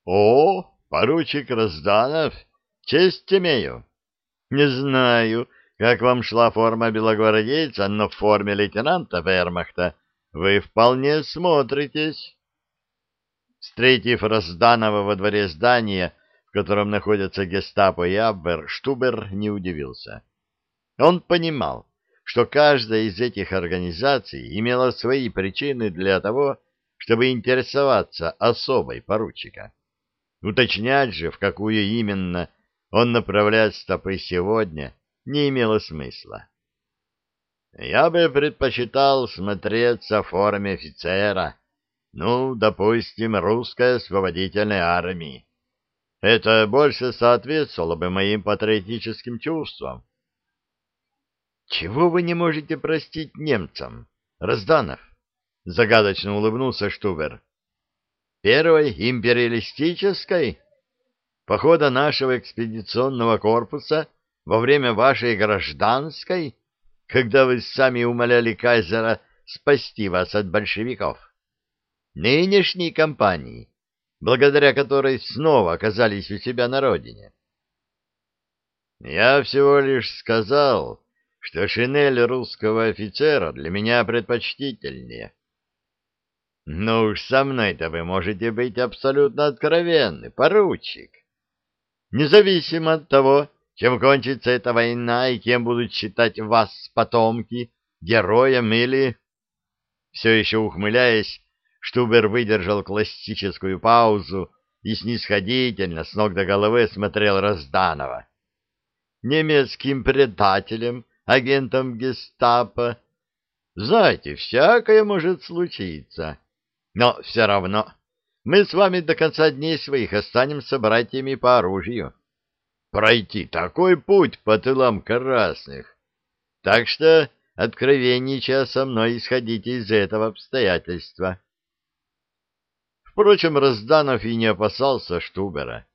— О, поручик Разданов, честь имею. Не знаю, как вам шла форма белогвардейца, но в форме лейтенанта Вермахта вы вполне смотритесь. Встретив Разданова во дворе здания, в котором находятся гестапо и Абвер, Штубер не удивился. Он понимал, что каждая из этих организаций имела свои причины для того, чтобы интересоваться особой поручика. Уточнять же, в какую именно он направляет стопы сегодня, не имело смысла. Я бы предпочитал смотреться в форме офицера, ну, допустим, русской освободительной армии. Это больше соответствовало бы моим патриотическим чувствам. Чего вы не можете простить немцам, Разданов? Загадочно улыбнулся Штубер. Первой империалистической? Похода нашего экспедиционного корпуса во время вашей гражданской, когда вы сами умоляли кайзера спасти вас от большевиков? Нынешней кампании, благодаря которой снова оказались у себя на родине. Я всего лишь сказал, что шинель русского офицера для меня предпочтительнее. Ну уж со мной-то вы можете быть абсолютно откровенны, поручик. Независимо от того, чем кончится эта война и кем будут считать вас потомки, героем или... Все еще ухмыляясь, Штубер выдержал классическую паузу и снисходительно с ног до головы смотрел Разданова. Немецким предателем агентом гестапо. Знаете, всякое может случиться. Но все равно мы с вами до конца дней своих останемся братьями по оружию. Пройти такой путь по тылам красных. Так что откровенничая со мной исходите из этого обстоятельства. Впрочем, Разданов и не опасался Штубера.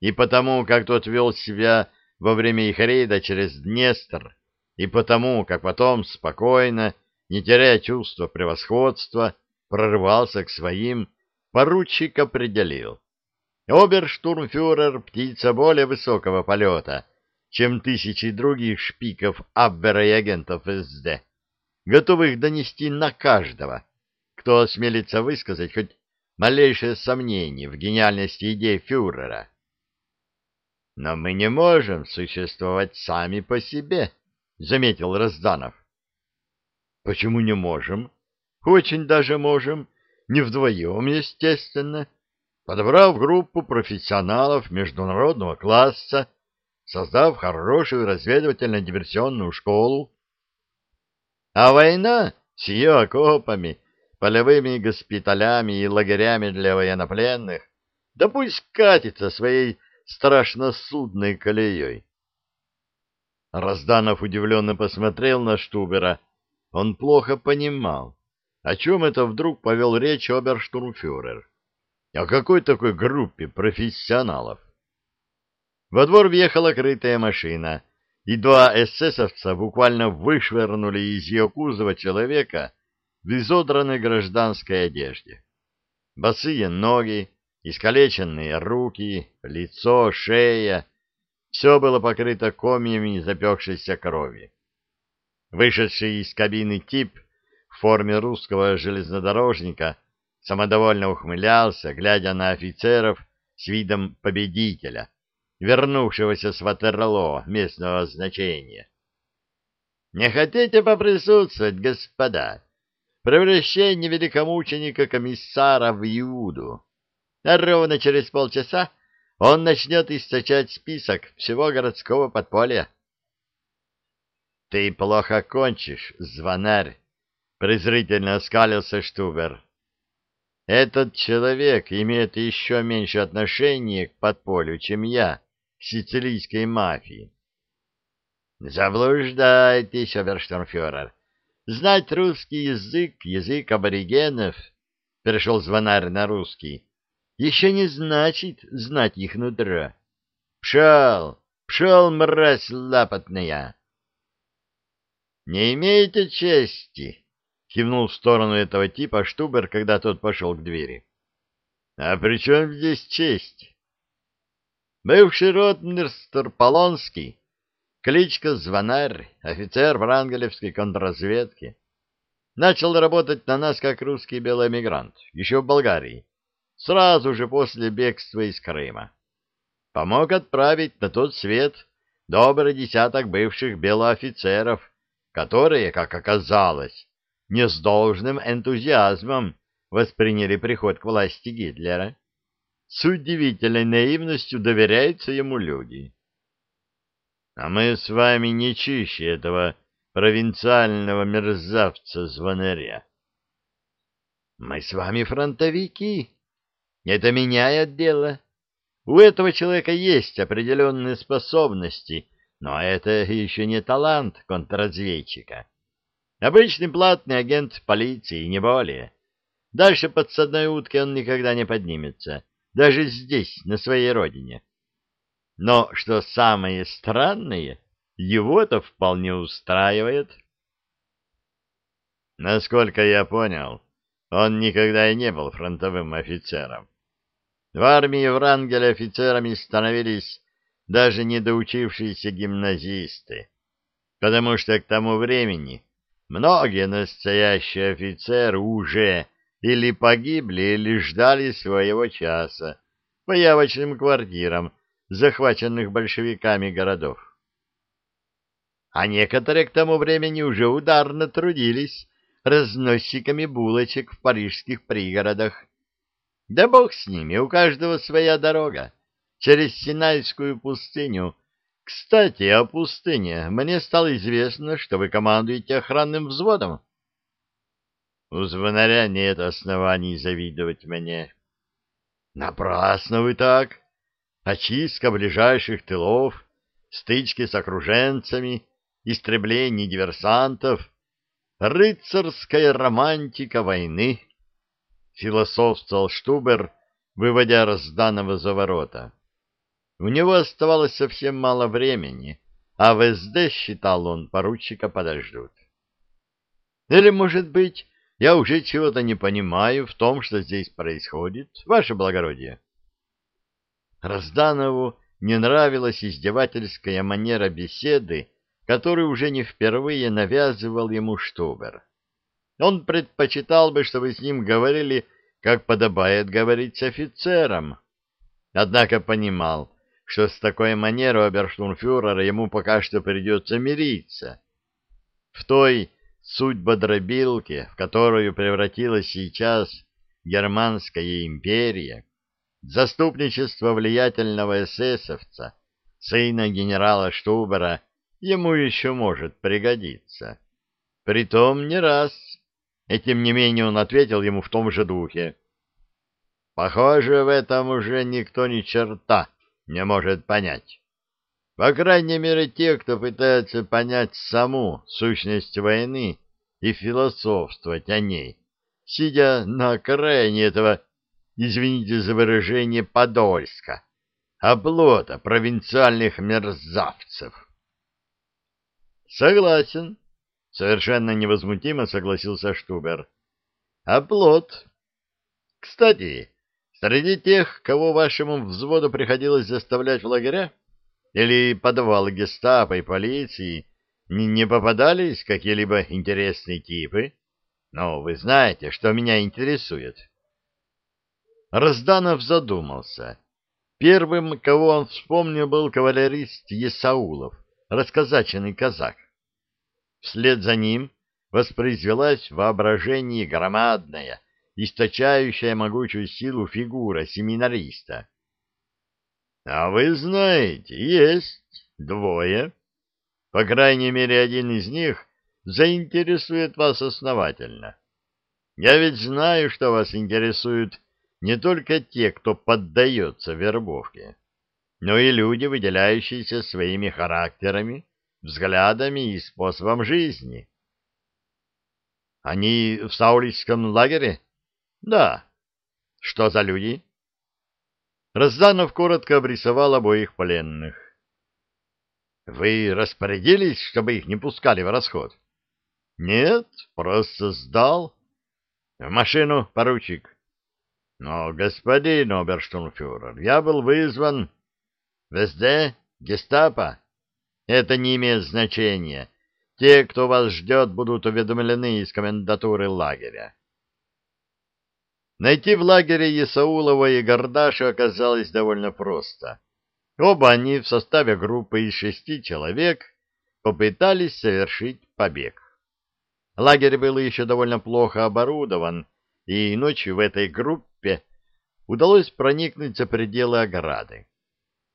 И потому, как тот вел себя во время их рейда через Днестр, и потому, как потом спокойно, не теряя чувства превосходства, прорывался к своим, поручик определил. Оберштурмфюрер — птица более высокого полета, чем тысячи других шпиков Абвера и агентов СД, готовых донести на каждого, кто осмелится высказать хоть малейшее сомнение в гениальности идей фюрера. Но мы не можем существовать сами по себе, заметил Разданов. Почему не можем? Очень даже можем. Не вдвоем, естественно. Подобрав группу профессионалов международного класса, создав хорошую разведывательно-диверсионную школу. А война с ее окопами, полевыми госпиталями и лагерями для военнопленных, да пусть катится своей страшносудной колеей. Разданов удивленно посмотрел на Штубера. Он плохо понимал, о чем это вдруг повел речь оберштурмфюрер. О какой такой группе профессионалов? Во двор въехала крытая машина, и два эсэсовца буквально вышвырнули из ее кузова человека в изодранной гражданской одежде. Босые ноги, искалеченные руки, лицо, шея все было покрыто комьями запекшейся крови. Вышедший из кабины тип в форме русского железнодорожника самодовольно ухмылялся, глядя на офицеров с видом победителя, вернувшегося с Ватерлоо местного значения. «Не хотите поприсутствовать, господа? Превращение великомученика-комиссара в Иуду. А ровно через полчаса он начнет источать список всего городского подполья. — Ты плохо кончишь, звонарь, — презрительно оскалился Штубер. — Этот человек имеет еще меньше отношения к подполью, чем я, сицилийской мафии. — Заблуждаетесь, оберштурмфюрер. Знать русский язык, язык аборигенов, — перешел звонарь на русский, — еще не значит знать их нутро. Пшел, пшел, мразь лапотная! Не имеете чести, кивнул в сторону этого типа Штубер, когда тот пошел к двери. А при чем здесь честь? Бывший ротмистр Полонский, кличка Звонарь, офицер врангелевской контрразведки, начал работать на нас как русский белый эмигрант, еще в Болгарии, сразу же после бегства из Крыма. Помог отправить на тот свет добрый десяток бывших белоофицеров, которые, как оказалось, не с должным энтузиазмом восприняли приход к власти Гитлера с удивительной наивностью доверяются ему люди. А мы с вами не чище этого провинциального мерзавца-звонаря. Мы с вами фронтовики. Это меняет дело. У этого человека есть определенные способности, но это еще не талант контрразведчика. Обычный платный агент полиции, не более. Дальше подсадной утки он никогда не поднимется даже здесь, на своей родине. Но, что самое странное, его это вполне устраивает. Насколько я понял, он никогда и не был фронтовым офицером. В армии Врангеля офицерами становились даже недоучившиеся гимназисты, потому что к тому времени многие настоящие офицеры уже или погибли, или ждали своего часа по явочным квартирам захваченных большевиками городов. А некоторые к тому времени уже ударно трудились разносчиками булочек в парижских пригородах. Да бог с ними, у каждого своя дорога. Через Синайскую пустыню. Кстати, о пустыне. Мне стало известно, что вы командуете охранным взводом. У звонаря нет оснований завидовать мне. Напрасно вы так. Очистка ближайших тылов, стычки с окруженцами, истребление диверсантов, рыцарская романтика войны, философствовал Штубер, выводя разданного за ворота. У него оставалось совсем мало времени, а в СД, считал он, поручика подождут. Или, может быть, я уже чего-то не понимаю в том, что здесь происходит, ваше благородие. Разданову не нравилась издевательская манера беседы, которую уже не впервые навязывал ему Штубер. Он предпочитал бы, чтобы с ним говорили, как подобает говорить с офицером. Однако понимал, что с такой манерой оберштурмфюрера ему пока что придется мириться. В той судьба дробилки, в которую превратилась сейчас Германская империя, заступничество влиятельного эсэсовца, сына генерала Штубера, ему еще может пригодиться. Притом не раз, и тем не менее он ответил ему в том же духе. Похоже, в этом уже никто ни черта не может понять. По крайней мере, те, кто пытается понять саму сущность войны и философствовать о ней, сидя на окраине этого, извините за выражение, Подольска, оплота провинциальных мерзавцев. Согласен, совершенно невозмутимо согласился Штубер. Оплот. Кстати, среди тех, кого вашему взводу приходилось заставлять в лагеря, или подвал гестапо и полиции не, попадались какие-либо интересные типы? Но вы знаете, что меня интересует. Разданов задумался. Первым, кого он вспомнил, был кавалерист Есаулов, расказаченный казак. Вслед за ним воспроизвелась в воображении громадная, источающая могучую силу фигура семинариста. А вы знаете, есть двое. По крайней мере, один из них заинтересует вас основательно. Я ведь знаю, что вас интересуют не только те, кто поддается вербовке, но и люди, выделяющиеся своими характерами, взглядами и способом жизни. Они в Саулийском лагере? Да. Что за люди? Разданов коротко обрисовал обоих пленных. — Вы распорядились, чтобы их не пускали в расход? — Нет, просто сдал. — В машину, поручик. Но, господин оберштурмфюрер, я был вызван... Везде? Гестапо? Это не имеет значения. Те, кто вас ждет, будут уведомлены из комендатуры лагеря. Найти в лагере Есаулова и Гордаша оказалось довольно просто. Оба они в составе группы из шести человек попытались совершить побег. Лагерь был еще довольно плохо оборудован, и ночью в этой группе удалось проникнуть за пределы ограды.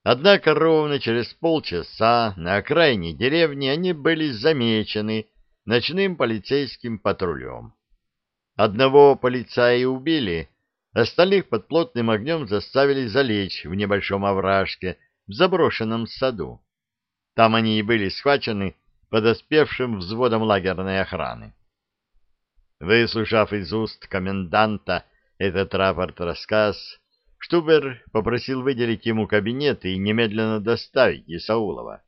Однако ровно через полчаса на окраине деревни они были замечены ночным полицейским патрулем. Одного полицая убили, остальных под плотным огнем заставили залечь в небольшом овражке в заброшенном саду. Там они и были схвачены подоспевшим взводом лагерной охраны. Выслушав из уст коменданта этот рапорт-рассказ, Штубер попросил выделить ему кабинет и немедленно доставить Исаулова.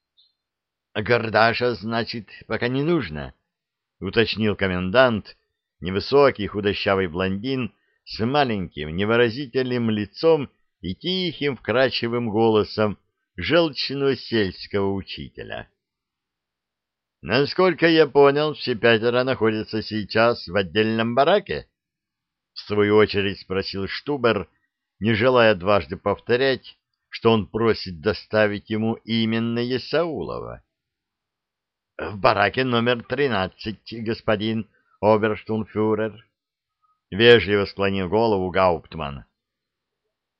— Гордаша, значит, пока не нужно, — уточнил комендант, невысокий худощавый блондин с маленьким невыразительным лицом и тихим вкрадчивым голосом желчного сельского учителя. — Насколько я понял, все пятеро находятся сейчас в отдельном бараке? — в свою очередь спросил Штубер, не желая дважды повторять, что он просит доставить ему именно Есаулова. — В бараке номер тринадцать, господин оберштунфюрер, — вежливо склонил голову Гауптман.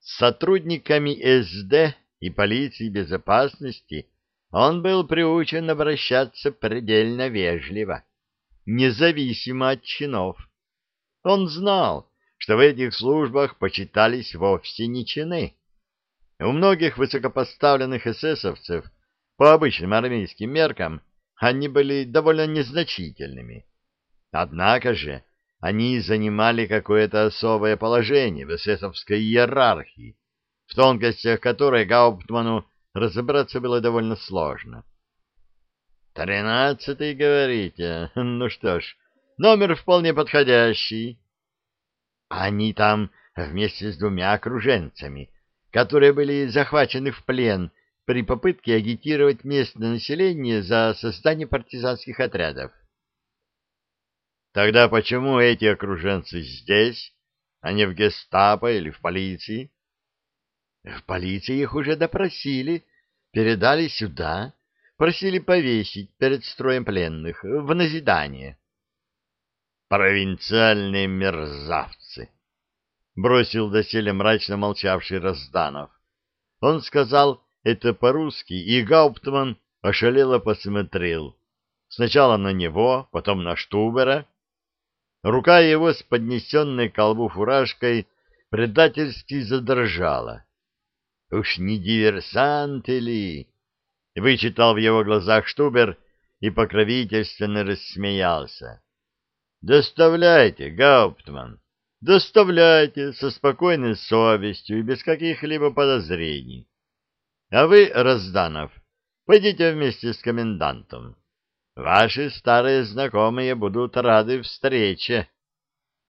С сотрудниками СД и полиции безопасности он был приучен обращаться предельно вежливо, независимо от чинов. Он знал, что в этих службах почитались вовсе не чины. У многих высокопоставленных эсэсовцев, по обычным армейским меркам, они были довольно незначительными. Однако же они занимали какое-то особое положение в эсэсовской иерархии, в тонкостях которой Гауптману разобраться было довольно сложно. «Тринадцатый, говорите? Ну что ж, номер вполне подходящий. Они там вместе с двумя окруженцами, которые были захвачены в плен при попытке агитировать местное население за создание партизанских отрядов. Тогда почему эти окруженцы здесь, а не в гестапо или в полиции? В полиции их уже допросили, передали сюда, просили повесить перед строем пленных в назидание. Провинциальные мерзавцы! Бросил доселе мрачно молчавший Разданов. Он сказал это по-русски, и Гауптман ошалело посмотрел. Сначала на него, потом на Штубера. Рука его с поднесенной к колбу фуражкой предательски задрожала. «Уж не диверсанты ли?» — вычитал в его глазах Штубер и покровительственно рассмеялся. Доставляйте, Гауптман, доставляйте со спокойной совестью и без каких-либо подозрений. А вы, Разданов, пойдите вместе с комендантом. Ваши старые знакомые будут рады встрече.